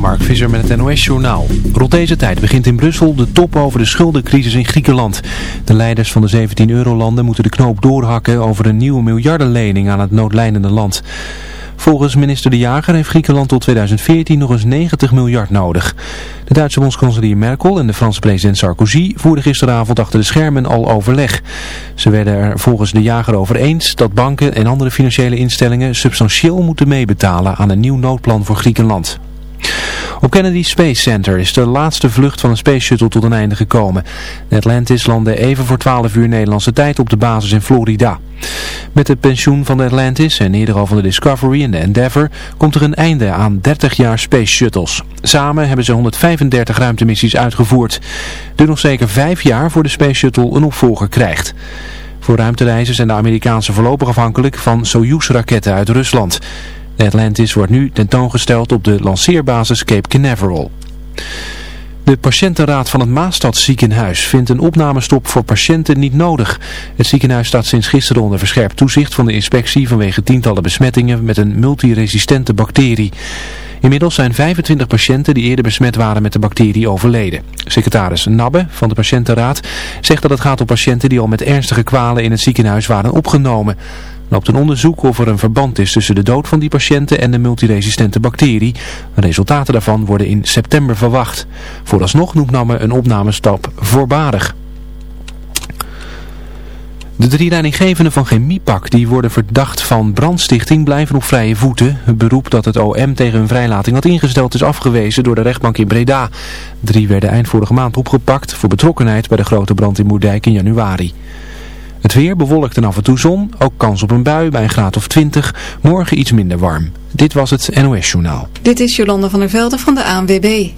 Mark Visser met het NOS-journaal. Rond deze tijd begint in Brussel de top over de schuldencrisis in Griekenland. De leiders van de 17 eurolanden moeten de knoop doorhakken over een nieuwe miljardenlening aan het noodlijnende land. Volgens minister De Jager heeft Griekenland tot 2014 nog eens 90 miljard nodig. De Duitse bondskanselier Merkel en de Franse president Sarkozy voerden gisteravond achter de schermen al overleg. Ze werden er volgens De Jager over eens dat banken en andere financiële instellingen substantieel moeten meebetalen aan een nieuw noodplan voor Griekenland. Op Kennedy Space Center is de laatste vlucht van een Space Shuttle tot een einde gekomen. De Atlantis landde even voor 12 uur Nederlandse tijd op de basis in Florida. Met het pensioen van de Atlantis en eerder al van de Discovery en de Endeavour komt er een einde aan 30 jaar Space Shuttles. Samen hebben ze 135 ruimtemissies uitgevoerd. Duurt nog zeker 5 jaar voor de Space Shuttle een opvolger krijgt. Voor ruimtereizen zijn de Amerikaanse voorlopig afhankelijk van Soyuz-raketten uit Rusland. Atlantis wordt nu tentoongesteld op de lanceerbasis Cape Canaveral. De patiëntenraad van het Maastadziekenhuis vindt een opnamestop voor patiënten niet nodig. Het ziekenhuis staat sinds gisteren onder verscherpt toezicht van de inspectie vanwege tientallen besmettingen met een multiresistente bacterie. Inmiddels zijn 25 patiënten die eerder besmet waren met de bacterie overleden. Secretaris Nabbe van de patiëntenraad zegt dat het gaat om patiënten die al met ernstige kwalen in het ziekenhuis waren opgenomen loopt een onderzoek of er een verband is tussen de dood van die patiënten en de multiresistente bacterie. De resultaten daarvan worden in september verwacht. Vooralsnog noemt Namme een opnamestap voorbarig. De drie leidinggevenden van Chemiepak die worden verdacht van brandstichting blijven op vrije voeten. Het beroep dat het OM tegen hun vrijlating had ingesteld is afgewezen door de rechtbank in Breda. Drie werden eind vorige maand opgepakt voor betrokkenheid bij de grote brand in Moerdijk in januari. Het weer bewolkt en af en toe zon, ook kans op een bui bij een graad of 20. Morgen iets minder warm. Dit was het NOS Journaal. Dit is Jolanda van der Velde van de ANWB.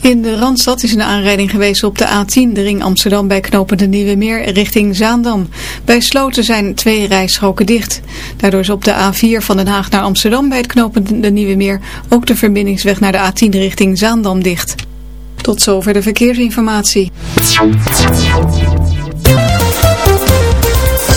In de Randstad is een aanrijding geweest op de A10, de ring Amsterdam bij knopen de Nieuwe Meer richting Zaandam. Bij Sloten zijn twee rijstroken dicht. Daardoor is op de A4 van Den Haag naar Amsterdam bij het knopen de Nieuwe Meer ook de verbindingsweg naar de A10 richting Zaandam dicht. Tot zover de verkeersinformatie.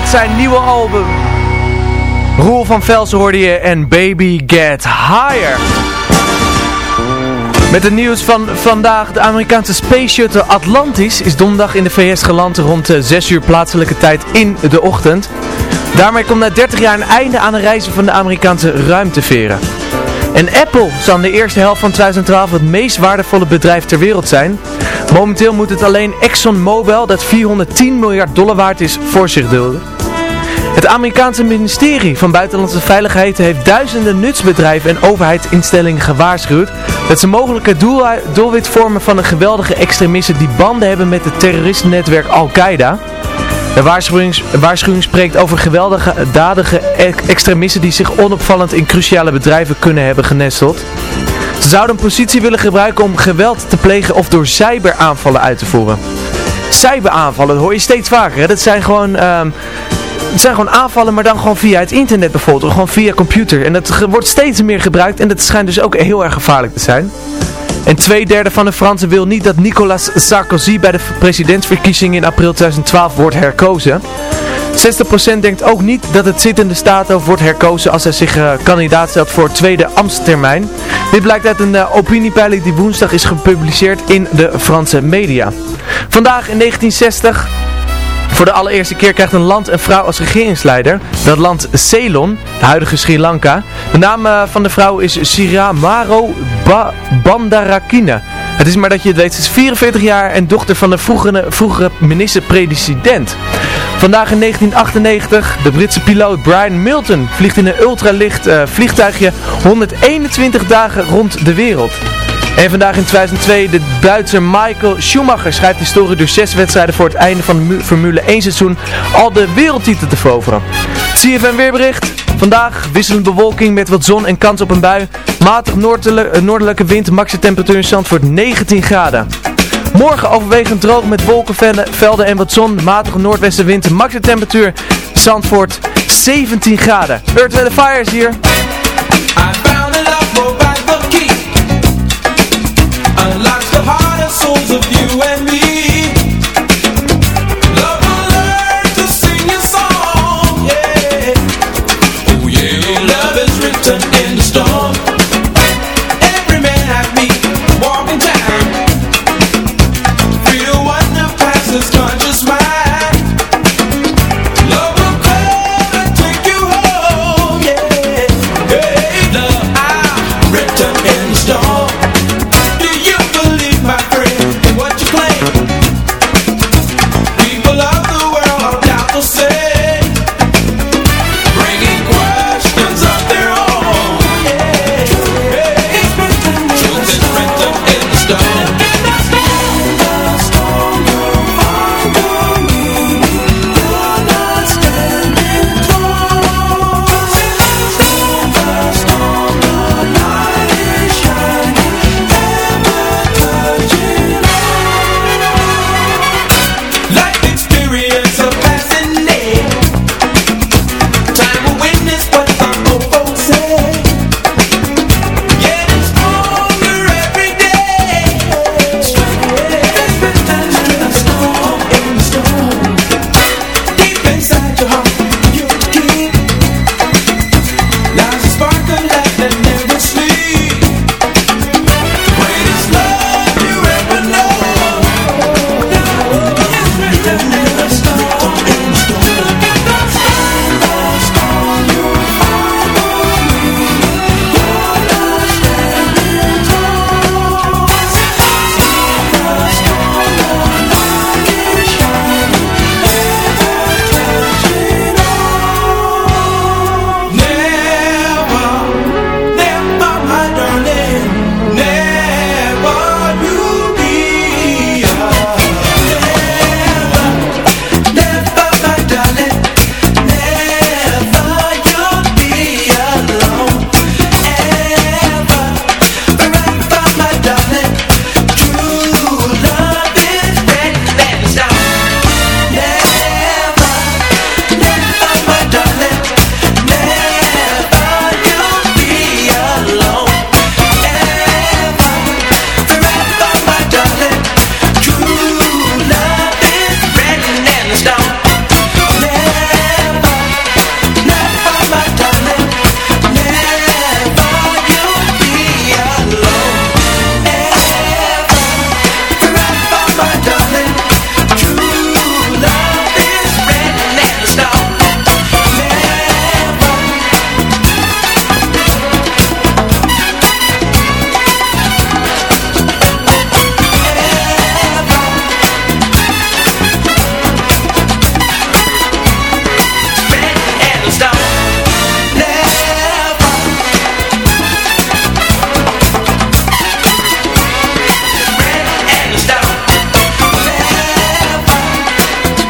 Met zijn nieuwe album. Roel van Velsen hoorde je en Baby Get Higher. Met het nieuws van vandaag, de Amerikaanse Space Shuttle Atlantis is donderdag in de VS geland rond eh, 6 uur plaatselijke tijd in de ochtend. Daarmee komt na 30 jaar een einde aan de reizen van de Amerikaanse ruimteveren. En Apple zal in de eerste helft van 2012 het meest waardevolle bedrijf ter wereld zijn. Momenteel moet het alleen ExxonMobil, dat 410 miljard dollar waard is, voor zich dulden. Het Amerikaanse ministerie van Buitenlandse Veiligheid heeft duizenden nutsbedrijven en overheidsinstellingen gewaarschuwd dat ze mogelijke doel, doelwit vormen van een geweldige extremisten die banden hebben met het terroristennetwerk Al-Qaeda. De waarschuwing, waarschuwing spreekt over geweldige, dadige ex- extremisten die zich onopvallend in cruciale bedrijven kunnen hebben genesteld. Ze zouden een positie willen gebruiken om geweld te plegen of door cyberaanvallen uit te voeren. Cyberaanvallen, hoor je steeds vaker. Dat zijn gewoon... ehm, het zijn gewoon aanvallen, maar dan gewoon via het internet bijvoorbeeld. Of gewoon via computer. En dat wordt steeds meer gebruikt. En dat schijnt dus ook heel erg gevaarlijk te zijn. En twee derde van de Fransen wil niet dat Nicolas Sarkozy bij de presidentsverkiezingen in april 2012 wordt herkozen. 60% denkt ook niet dat het zittende staathoofd wordt herkozen als hij zich eh, kandidaat stelt voor tweede ambtstermijn. Dit blijkt uit een eh, opiniepeiling die woensdag is gepubliceerd in de Franse media. Vandaag in 1960 voor de allereerste keer krijgt een land een vrouw als regeringsleider. Dat land Ceylon, huidige Sri Lanka. De naam eh, van de vrouw is Siramaro ba. Het is maar dat je het weet, ze is 44 jaar en dochter van de vroegere, vroegere minister-president. Vandaag in 1998, de Britse piloot Brian Milton vliegt in een ultralicht eh, vliegtuigje 121 dagen rond de wereld. En vandaag in 2002, de Duitser Michael Schumacher schrijft historie door zes wedstrijden voor het einde van Mu- Formule 1 seizoen al de wereldtitel te veroveren. CFM weerbericht. Vandaag wisselende bewolking met wat zon en kans op een bui. Matig noordelijke, noordelijke wind, maximum temperatuur in Zandvoort 19 graden. Morgen overwegend droog met wolkenvelden velden en wat zon. Matige noordwestenwind, maximum temperatuur Zandvoort 17 graden. Earth Wind Fire is hier. Unlocks the heart and souls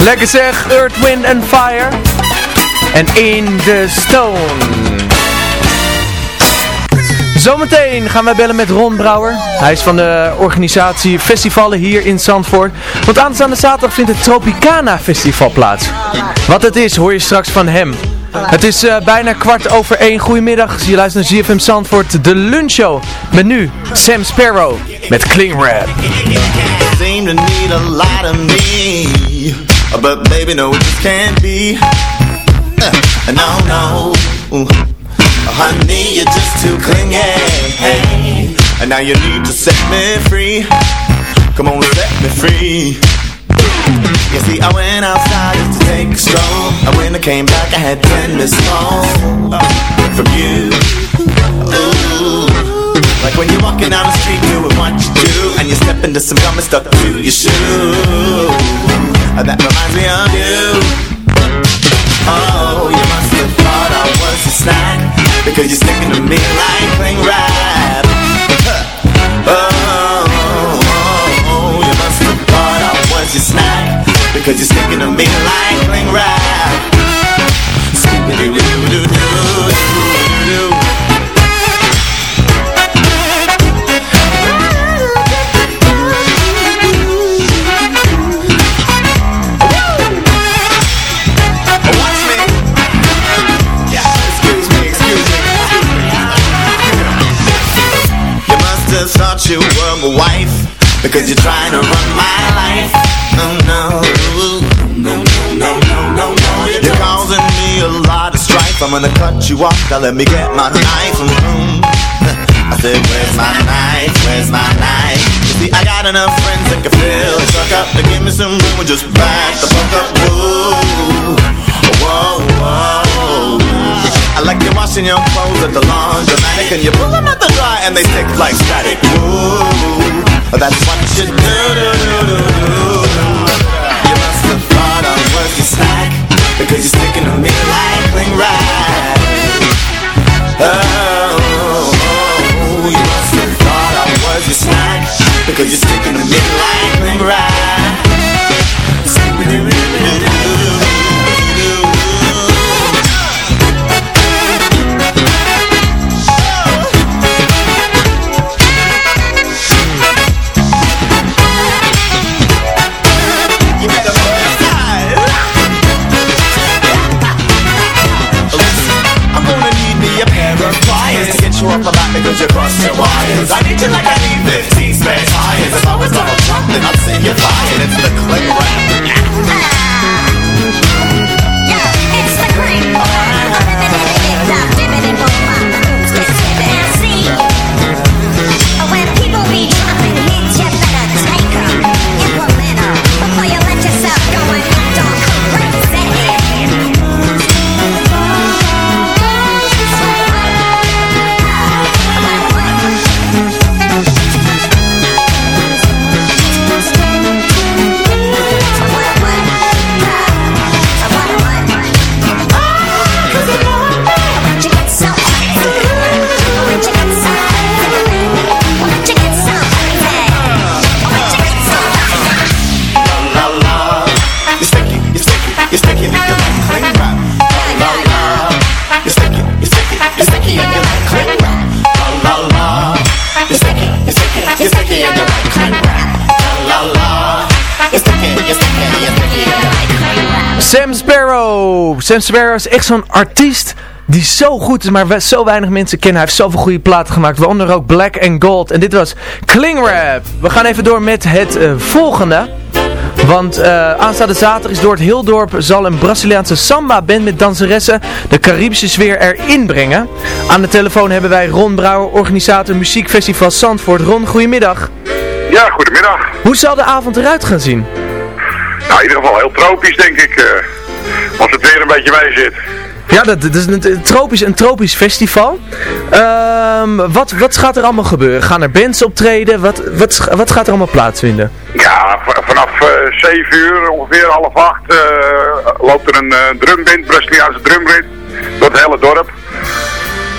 Lekker zeg, Earth, Wind and Fire. En In the Stone. Zometeen gaan wij bellen met Ron Brouwer. Hij is van de organisatie Festivalen hier in Zandvoort. Want aanstaande zaterdag vindt het Tropicana Festival plaats. Wat het is hoor je straks van hem. Het is eh, bijna kwart over één. Goedemiddag, je luistert naar GFM Zandvoort, de lunchshow. Met nu Sam Sparrow met Kling Rap. seem to need a lot of me But baby, no, it just can't be. Uh, No, no. Honey, you're just too clingy. And now you need to set me free. Come on, set me free. You see, I went outside to take a stroll. And when I came back, I had ten missed calls From you. Like when you're walking down the street doing what you do And you step into some gum and stuck to your shoe Uh, Uh, that reminds me of you. Oh, you must have thought I was a snack Because you're sticking to me like cling wrap oh, oh, oh, you must have thought I was your snack Because you're sticking to me like Because you're trying to run my life. Oh no No, no, no, no, no, no. You're causing me a lot of strife. I'm gonna cut you off, now let me get my knife. Mm I said, where's my knife, where's my knife? You see, I got enough friends that can fill the truck up To give me some room and just back the fuck up. Whoa, like you're washing your clothes at the laundromat. And you pull them out the dry and they stick like static. Ooh, that's what you do, do, do, do, do. You must have thought I was your snack Because you're sticking to me like cling wrap. Oh, oh, you must have thought I was your snack Because you're sticking to me like cling wrap because you crossed your wires I need you like I need 15 spare tires. If I was Donald then I'd see you flying. It's the click rap Sam Sparrow is echt zo'n artiest die zo goed is, maar zo weinig mensen kennen. Hij heeft zoveel goede platen gemaakt, waaronder ook Black and Gold. En dit was Kling Rap. We gaan even door met het eh, volgende. Want eh, aanstaande zaterdag is door het heel dorp zal een Braziliaanse samba-band met danseressen de Caribische sfeer erin brengen. Aan de telefoon hebben wij Ron Brouwer, organisator Muziekfestival Zandvoort. Ron, goedemiddag. Ja, goedemiddag. Hoe zal de avond eruit gaan zien? Nou, in ieder geval heel tropisch, denk ik. Eh, als het weer een beetje bij zit. Ja, dat, dat is een, een tropisch, een tropisch festival. Ehm, wat, wat gaat er allemaal gebeuren? Gaan er bands optreden? Wat, wat, wat gaat er allemaal plaatsvinden? Ja, vanaf eh 7 uur, ongeveer half acht, eh, loopt er een eh, drumband, Braziliaanse drumrit, door het hele dorp.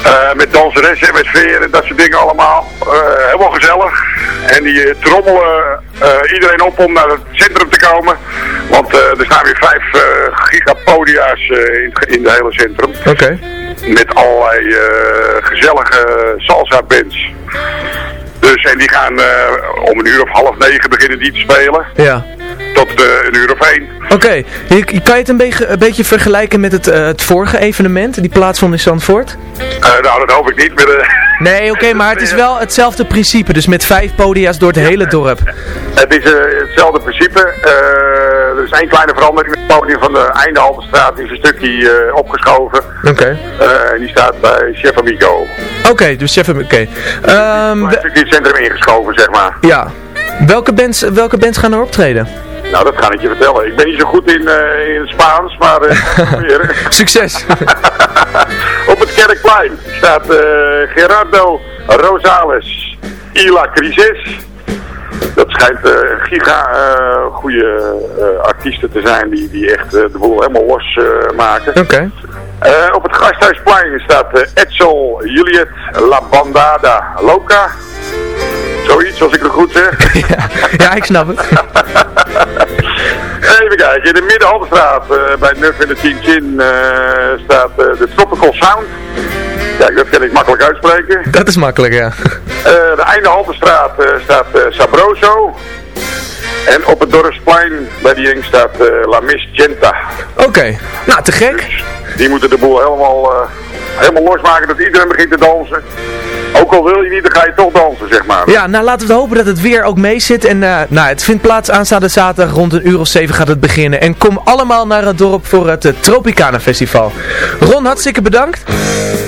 Eh, met danseressen en met sfeer en dat soort dingen allemaal. Eh, helemaal gezellig. En die eh, trommelen eh, iedereen op om naar het centrum te komen. Want eh, er staan weer vijf eh, gigapodia's in, in het hele centrum. Oké. Met allerlei gezellige salsa bands. Dus en die gaan om een uur of half negen beginnen die te spelen. Ja. Tot eh, een uur of één. Oké, je- kan je het een beetje, een beetje vergelijken met het, het vorige evenement, die plaatsvond in Zandvoort? Eh, nou, dat hoop ik niet. Eh, Nee, oké, maar het is wel hetzelfde principe, dus met vijf podia's door het hele dorp. Het is eh, hetzelfde principe. Eh, er is één kleine verandering. Het podium van de Eindehaltestraat is een stukje eh, opgeschoven. Oké. En die staat bij Chef Amigo. Oké, dus chef, oké. Ehm, Een stukje het centrum ingeschoven, zeg maar. ja. Welke bands, welke bands gaan er optreden? Nou, dat ga ik je vertellen. Ik ben niet zo goed in, in Spaans, maar. Succes! Op het Kerkplein staat eh, Gerardo Rosales Ila Crisis. Dat schijnt eh giga eh goede eh, artiesten te zijn die, die echt de boel helemaal los maken. Oké. Eh, op het Gasthuisplein staat Edsel Juliet La Bandada Loca. Zoiets, als ik het goed zeg. Ja, ik snap het. Even kijken, in de Middenhaltestraat eh, bij Nuf in de Tien Chin eh, staat eh, de Tropical Sound. Ja, dat kan ik makkelijk uitspreken. Dat is makkelijk, ja. De Eindehaltestraat eh, staat Sabroso. En op het Dorpsplein bij die ring staat La Miss Genta. Oké, nou te gek. Die moeten de boel helemaal, eh, helemaal losmaken dat iedereen begint te dansen. Ook al wil je niet, dan ga je toch dansen, zeg maar. Ja, nou laten we hopen dat het weer ook mee zit. En eh, nou, het vindt plaats aanstaande zaterdag rond een uur of zeven gaat het beginnen. En kom allemaal naar het dorp voor het eh, Tropicana Festival. Ron, hartstikke bedankt.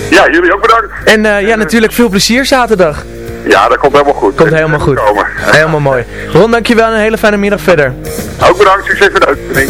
Ja, jullie ook bedankt. En ja, natuurlijk veel plezier zaterdag. Ja, dat komt helemaal goed. Komt helemaal goed. Komen. Helemaal mooi. Ron, dankjewel en een hele fijne middag verder. Ook bedankt, succes met de uitzending.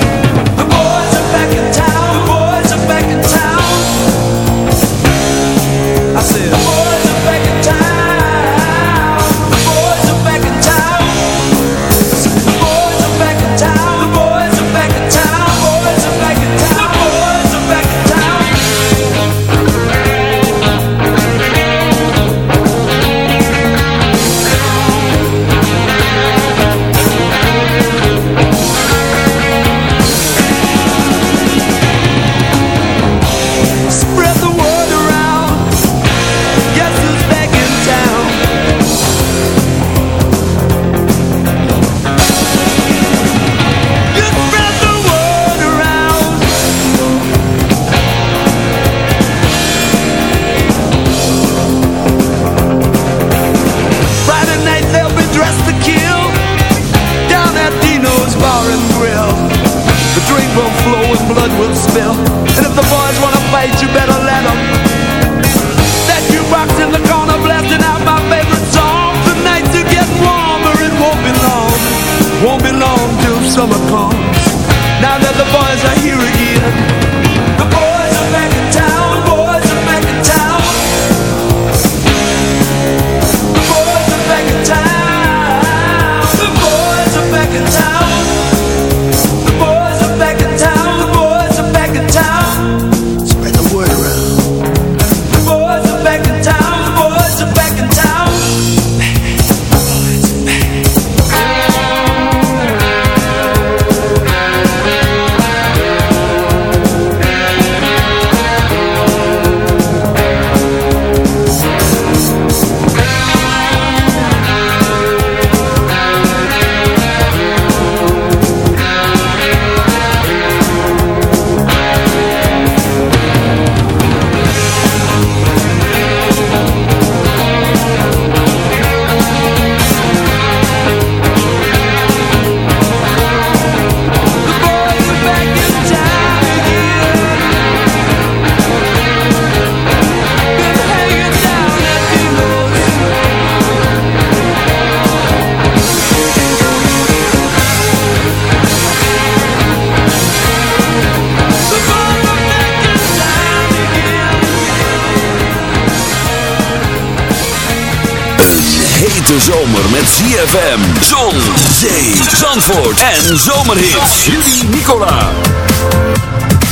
ZFM, zon, zee, zandvoort en zomerhits. Julie Nicola.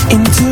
Into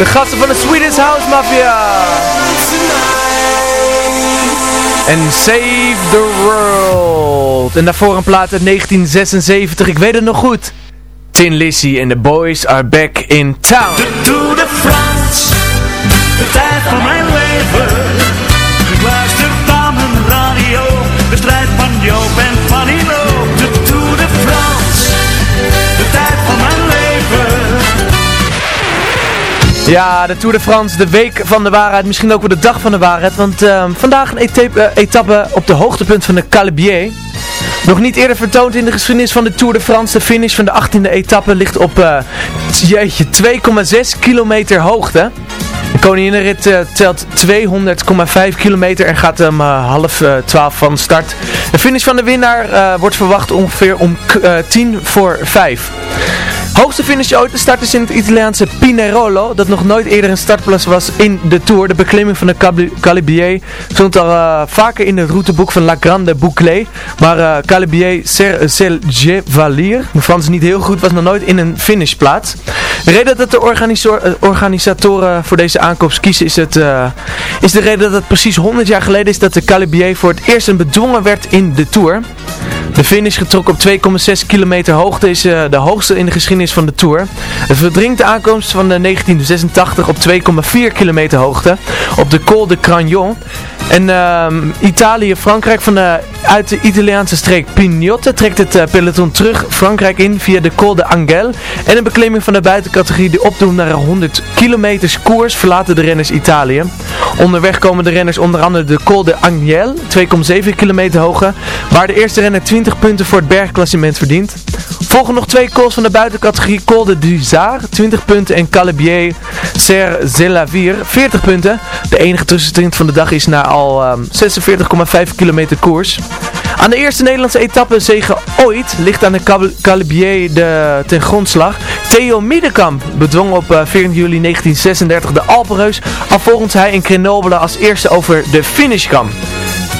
De gasten van de Swedish House Mafia. En Save the World. En daarvoor een plaat uit 1976, ik weet het nog goed. Tin Lizzy en The Boys Are Back in Town. Ja, de Tour de France, de week van de waarheid, misschien ook wel de dag van de waarheid. Want ehm, vandaag een etappe, eh, etappe op de hoogtepunt van de Calibier. Nog niet eerder vertoond in de geschiedenis van de Tour de France. De finish van de 18e etappe ligt op eh, jeetje, 2,6 kilometer hoogte. De koninginrit eh, telt 200,5 kilometer en gaat om eh, half eh, 12 van start. De finish van de winnaar eh, wordt verwacht ongeveer om k- eh, 10 voor 5. Hoogste finish ooit te start is in het Italiaanse Pinerolo, dat nog nooit eerder een startplaats was in de Tour. De beklimming van de Calibier stond al eh, vaker in het routeboek van La Grande Boucle, maar eh Calibier Sergevalier, mijn Frans niet heel goed, was nog nooit in een finishplaats. De reden dat de eh, organisatoren voor deze aankomst kiezen is, het, eh, is de reden dat het precies 100 jaar geleden is dat de Calibier voor het eerst een bedwongen werd in de Tour. De finish getrokken op 2,6 kilometer hoogte is eh, de hoogste in de geschiedenis van de Tour. Het verdringt de aankomst van de 1986 op 2,4 kilometer hoogte op de Col de Cragnon. En ehm, Italië, Frankrijk van de, uit de Italiaanse streek Pignotte trekt het eh, peloton terug Frankrijk in via de Col de Angel. En een beklimming van de buitencategorie die opdoet naar een 100 kilometers koers verlaten de renners Italië. Onderweg komen de renners onder andere de Col de Angel, 2,7 kilometer hoge, waar de eerste renner 20 punten voor het bergklassement verdient. Volgen nog twee calls van de buitencategorie Col de Duzar, 20 punten en Calibier Serre Zelavir, 40 punten. De enige tussenstint van de dag is na al ehm, 46,5 kilometer koers. Aan de eerste Nederlandse etappe zegen ooit ligt aan de Calibier de, ten grondslag. Theo Middenkamp bedwong op eh, 14 juli 1936 de Alpenreus, alvorens hij in Grenoble als eerste over de finish kwam.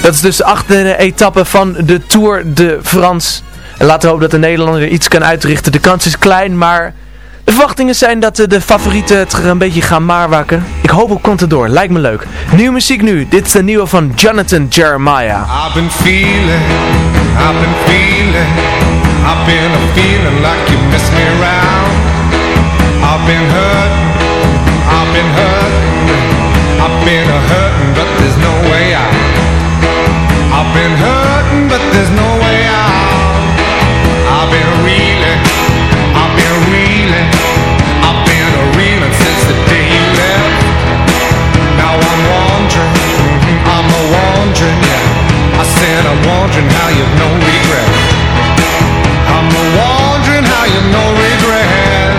Dat is dus de achtste etappe van de Tour de France. En laten we hopen dat de Nederlander er iets kan uitrichten. De kans is klein, maar de verwachtingen zijn dat eh, de favorieten het er een beetje gaan maarwakken. Ik hoop op Contador, lijkt me leuk. Nieuwe muziek nu, dit is de nieuwe van Jonathan Jeremiah. I've been feeling, I've been feeling, I've been a feeling like you miss me around. I've been hurt, I've been hurt, I've been a hurting, but there's no way out. I've been hurting, but there's no way out. I've been reeling, wandering, mhm, I'm a wandering, yeah. I said I'm wondering how you've no regret. I'm a wondering how you've no regret.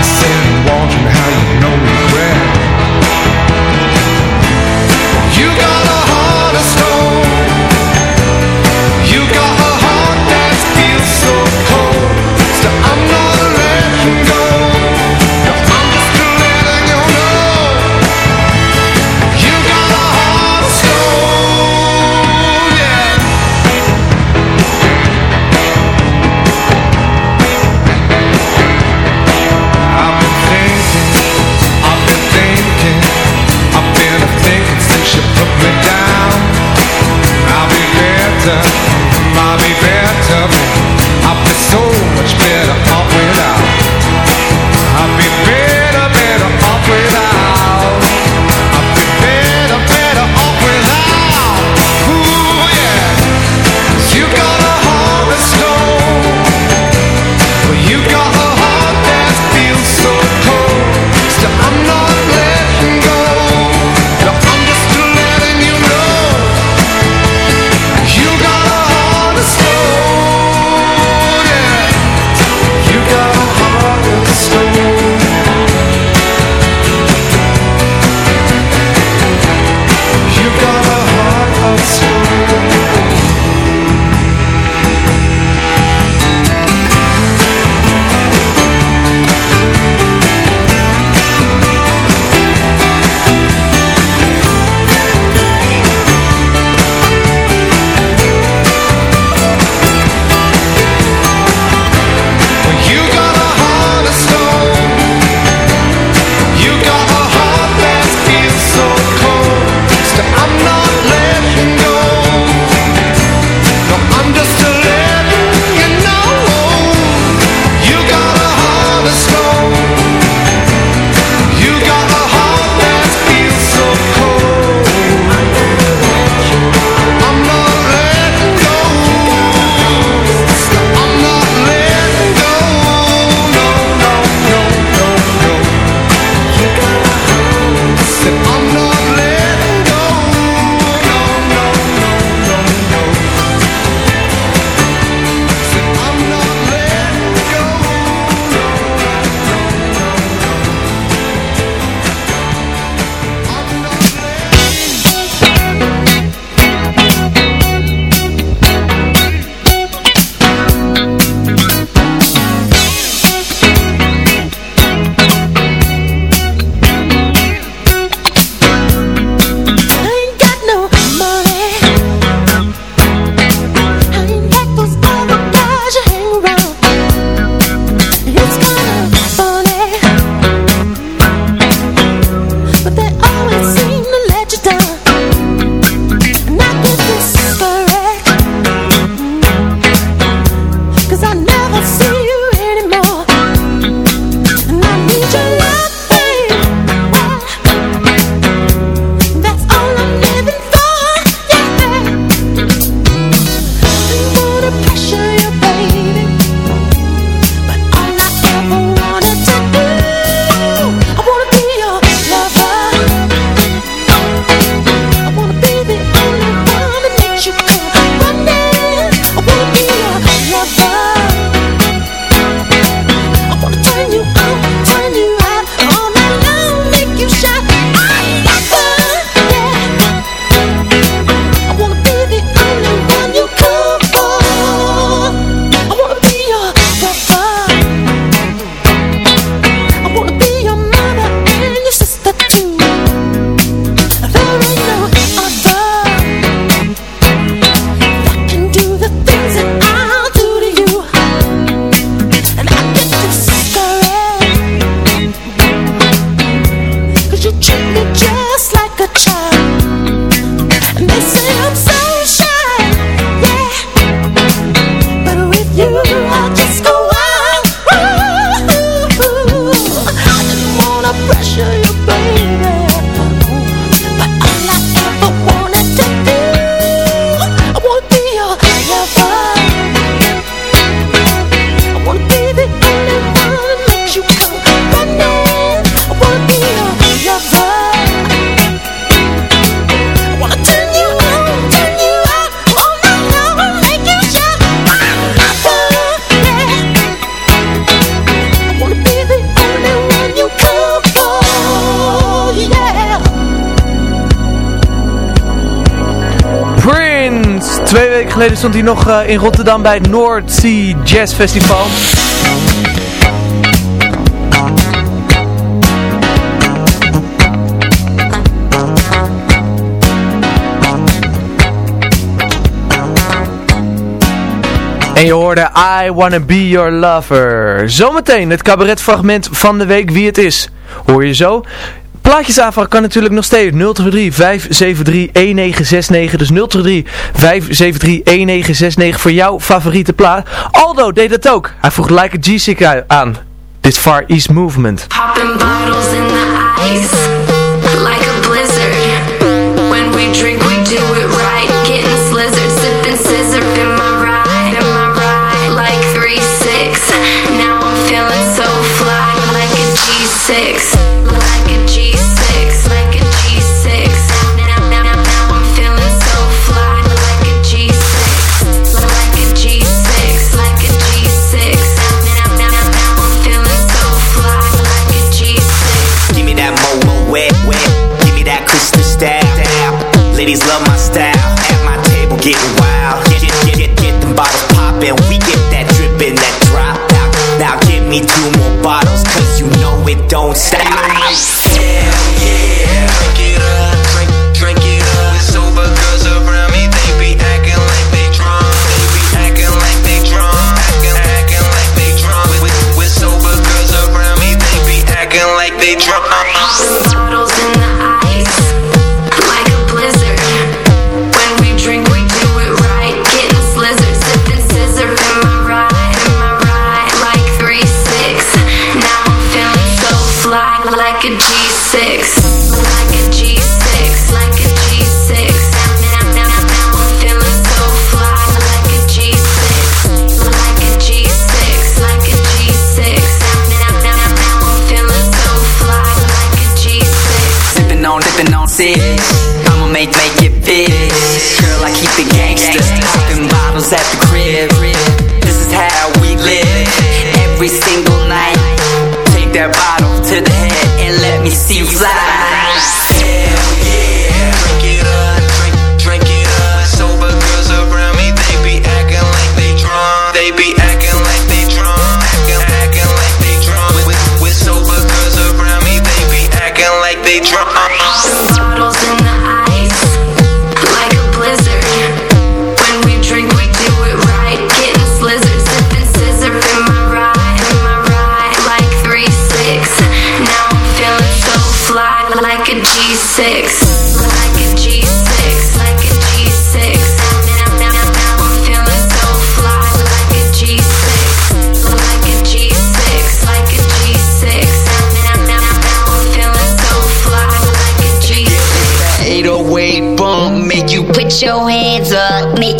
I said I'm wondering how you've no regret. You got nog eh, in Rotterdam bij het North Sea Jazz Festival. En je hoorde I Wanna Be Your Lover. Zometeen het cabaretfragment van de week wie het is. Hoor je zo? Plaatjesaanvraag kan natuurlijk nog steeds 023 573 1969. Dus 023 5731969 voor jouw favoriete plaat. Aldo deed dat ook. Hij vroeg Like a G-Sick aan. Dit Far East Movement. Popping bottles in the ice.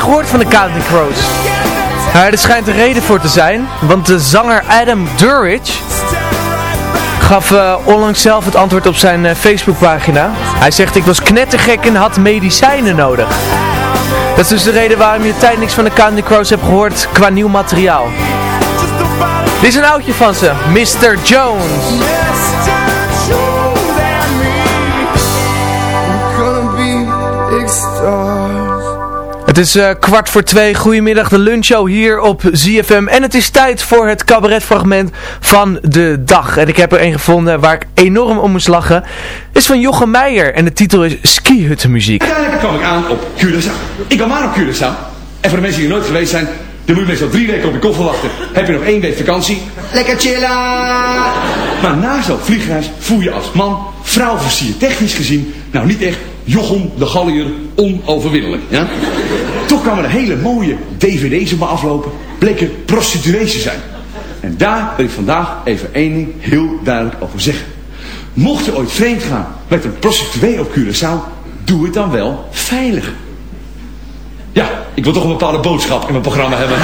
Gehoord van de Counting Crows. Maar er schijnt een reden voor te zijn, want de zanger Adam Durridge gaf eh, onlangs zelf het antwoord op zijn eh, Facebookpagina. Hij zegt ik was knettergek en had medicijnen nodig. Dat is dus de reden waarom je tijd niks van de Counting Crows hebt gehoord qua nieuw materiaal. Dit is een oudje van ze, Mr. Jones. Het is eh, kwart voor twee, goedemiddag, de lunchshow hier op ZFM. En het is tijd voor het cabaretfragment van de dag. En ik heb er een gevonden waar ik enorm om moest lachen. Het is van Jochem Meijer en de titel is Skihuttenmuziek. Uiteindelijk kwam ik aan op Curaçao. Ik kwam aan op Curaçao. En voor de mensen die er nooit geweest zijn, dan moet je meestal drie weken op je koffer wachten. Heb je nog één week vakantie? Lekker chillen! Maar na zo'n vliegreis voel je als man, vrouw versier technisch gezien, nou niet echt Jochem de Gallier onoverwinnelijk. Ja? Toch kwamen er hele mooie dvd's op me aflopen, bleken prostituees te zijn. En daar wil ik vandaag even één ding heel duidelijk over zeggen. Mocht je ooit vreemd gaan met een prostituee op Curaçao, doe het dan wel veilig. Ja, ik wil toch een bepaalde boodschap in mijn programma hebben.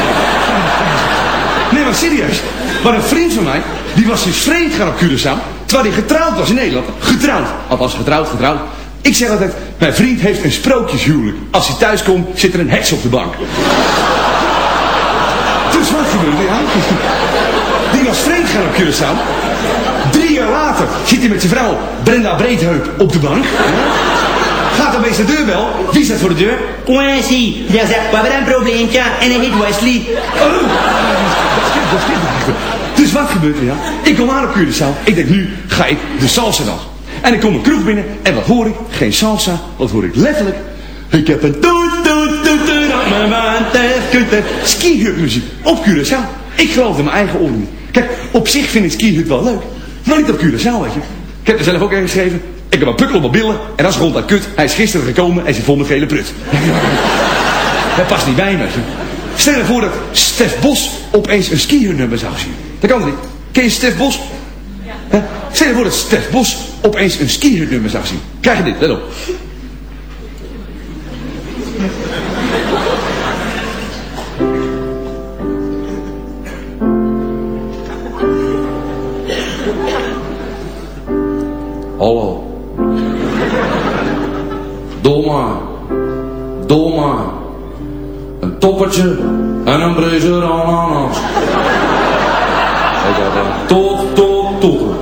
Nee, maar serieus. Maar een vriend van mij, die was dus vreemd gaan op Curaçao, terwijl hij getrouwd was in Nederland. Getrouwd. Althans, getrouwd, getrouwd. Ik zeg altijd, mijn vriend heeft een sprookjeshuwelijk. Als hij thuis komt, zit er een heks op de bank. Dus wat gebeurde, ja? Die was vreemd gaan op Curaçao. Drie jaar later zit hij met zijn vrouw Brenda Breedheup op de bank. Gaat opeens de deur wel. Wie staat voor de deur? Quincy, ja zeg, we hebben een probleempje en hij heet Wesley. Oh, Dus wat gebeurt er, ja? Ik kom aan op Curaçao. Ik denk, nu ga ik de salsa dansen. En ik kom een kroeg binnen en wat hoor ik? Geen salsa, wat hoor ik letterlijk? Ik heb een toet toet toet toet op mijn waterkutten. Skihut muziek op Curaçao. Ik geloofde mijn eigen oren niet. Kijk, op zich vind ik skihut wel leuk. Maar niet op Curaçao, weet je. Ik heb er zelf ook ergens geschreven. Ik heb een pukkel op mijn billen en dat is rond dat kut. Hij is gisteren gekomen en ze vond een gele prut. Dat past niet bij me. Stel je voor dat Stef Bos opeens een skihutnummer zou zien. Dat kan niet? Ken je Stef Bos? Hè? Stel je voor dat Stef Bos opeens een skihutnummer zou zien. Krijg je dit, let op. Hallo. Doe maar. Een toppertje en een brezer ananas. Tot, tot, toeter.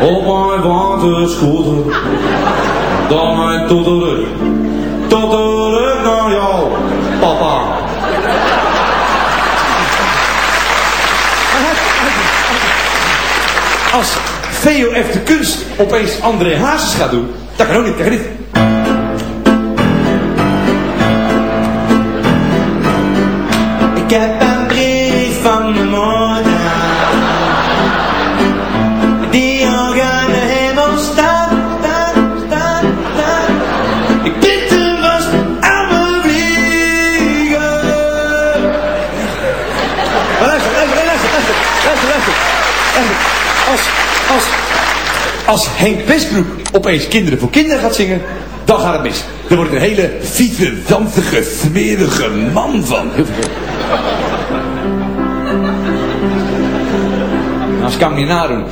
Op mijn waterscooter. Dan mijn toeteruk. Toeteruk naar jou, papa. Als VOF de kunst opeens André Hazes gaat doen, dat kan ook niet, dat niet. Heb een brief van mijn moeder. Die al aan de hemel staat, staat, staat, staat. Ik bid er vast aan mijn luister, luister, luister, luister, luister, luister. Luister. Als, als, als Henk Westbroek opeens Kinderen voor Kinderen gaat zingen, dan gaat het mis. Er wordt een hele vieze, zantige, smerige man van. Veel. Nou, kan niet nadoen.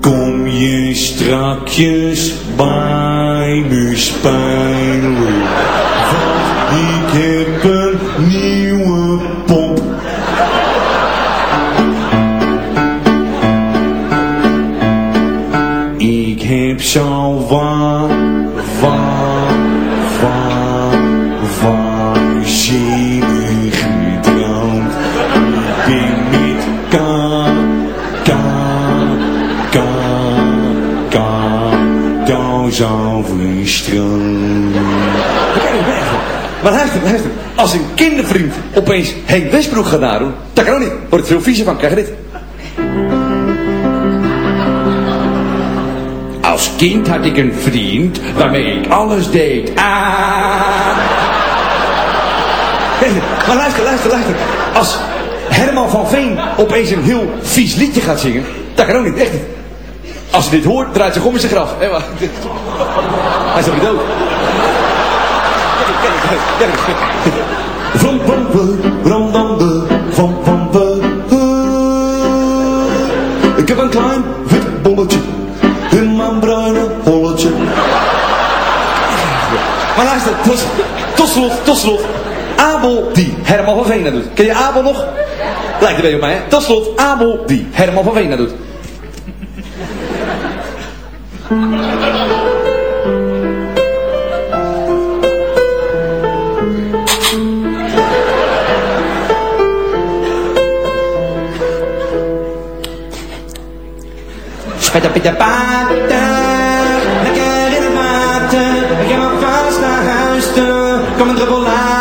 Kom je strakjes bij me spelen? Want ik heb een nieuwe pop. s'en va, va, va, va. J'ai nu gedroomd, ik ben niet kan, kan, kan, kan, dans maar luister, luister. Als een kindervriend opeens Henk Westbroek gaat nadoen, dan kan ook niet. Wordt het veel viezer van, krijg je dit. kind had ik een vriend waarmee ik alles deed. Ah. maar luister, luister, luister. Als Herman van Veen opeens een heel vies liedje gaat zingen, dat kan ook niet, echt niet. Als hij dit hoort, draait zich om in zijn graf. Hij is alweer dood. Van pompen, randanden, van pompen. Ik heb een klein wit bolletje Maar luister, tot, slot, tot slot. Abel die Herman van Venen doet. Ken je Abel nog? Lijkt een beetje op mij. Tot slot, Abel die Herman van Venen doet. Spetta, pita, pata, lekker in de water, commendable life.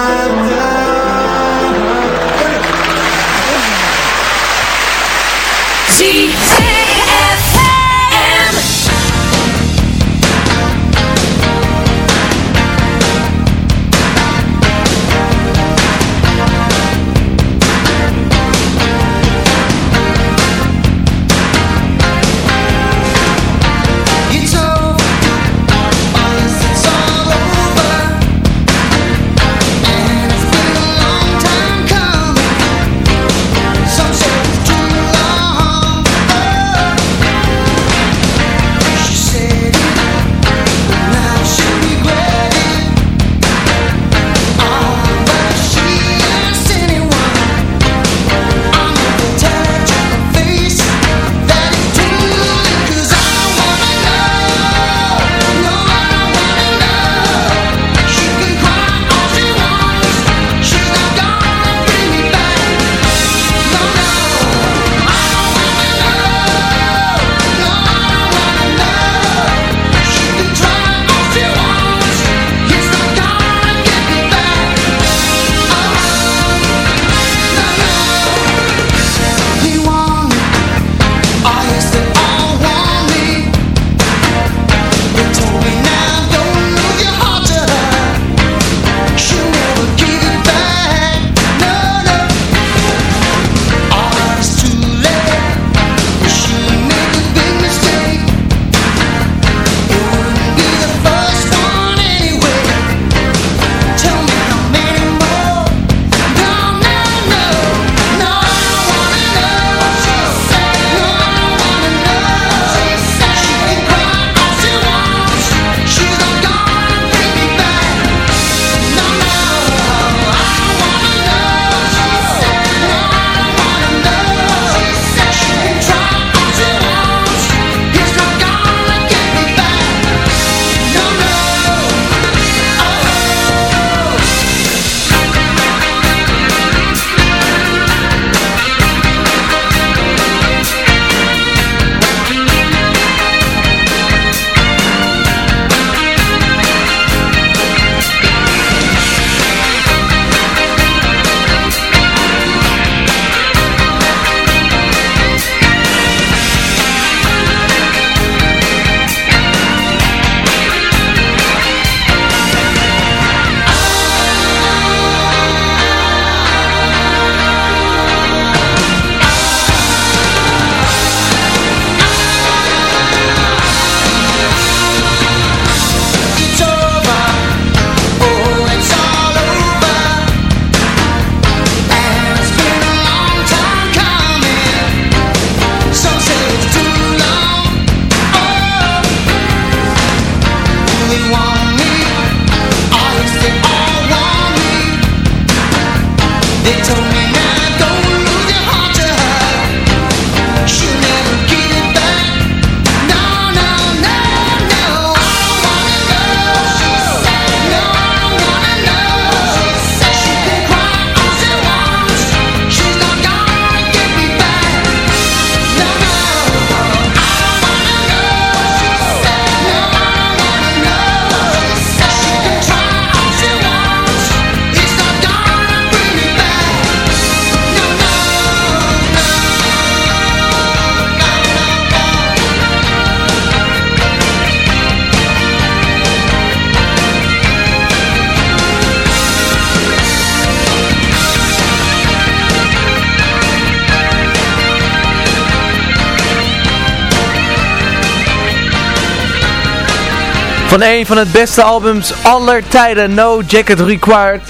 Een van het beste albums aller tijden, No Jacket Required.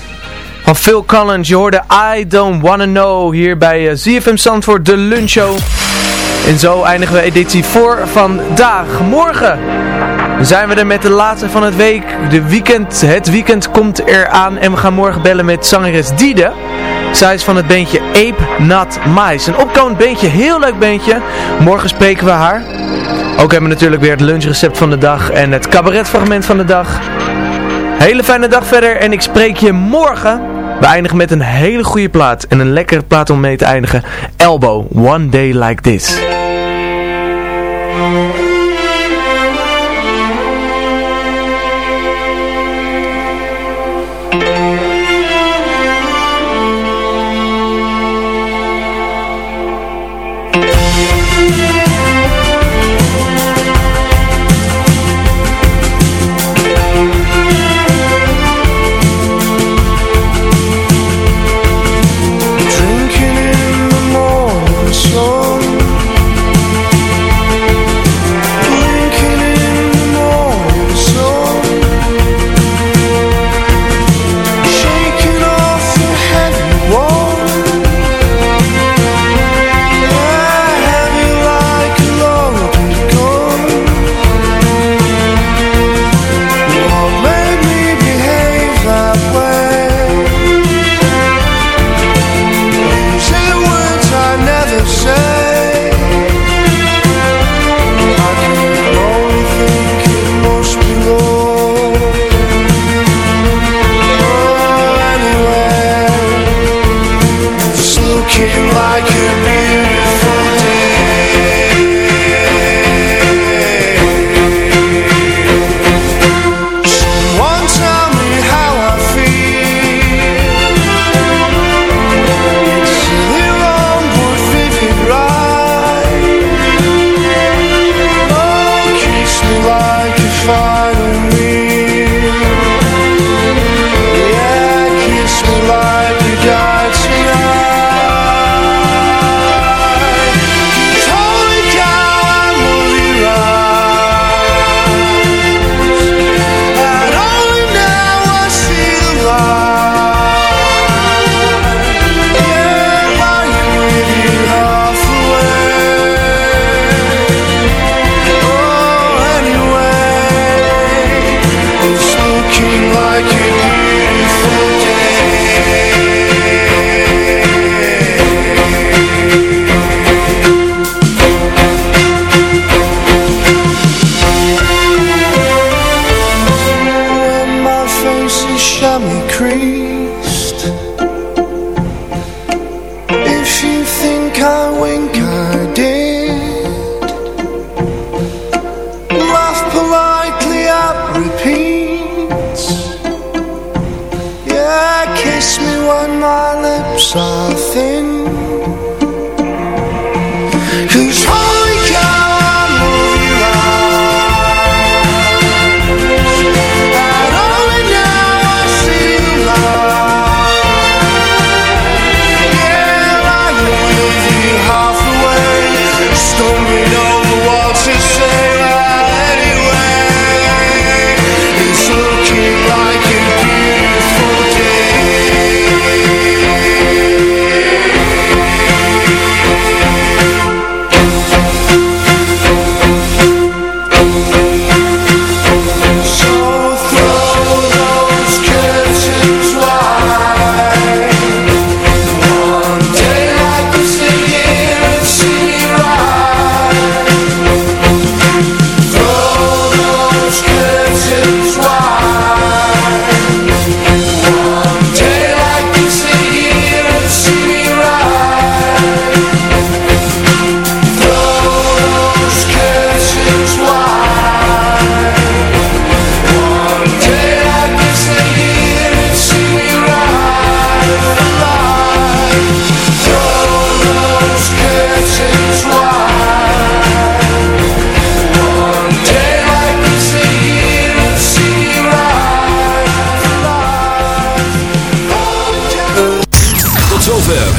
Van Phil Collins, je hoorde I Don't Wanna Know hier bij uh, ZFM Zandvoort, de lunchshow. En zo eindigen we editie 4 vandaag. Morgen zijn we er met de laatste van het week. De weekend, het weekend komt eraan en we gaan morgen bellen met zangeres Diede. Zij is van het bandje Ape Not Mice. Een opkomend bandje, heel leuk bandje. Morgen spreken we haar. Ook hebben we natuurlijk weer het lunchrecept van de dag en het cabaretfragment van de dag. Hele fijne dag verder en ik spreek je morgen. We eindigen met een hele goede plaat en een lekkere plaat om mee te eindigen. Elbow, One Day Like This. My lips are thin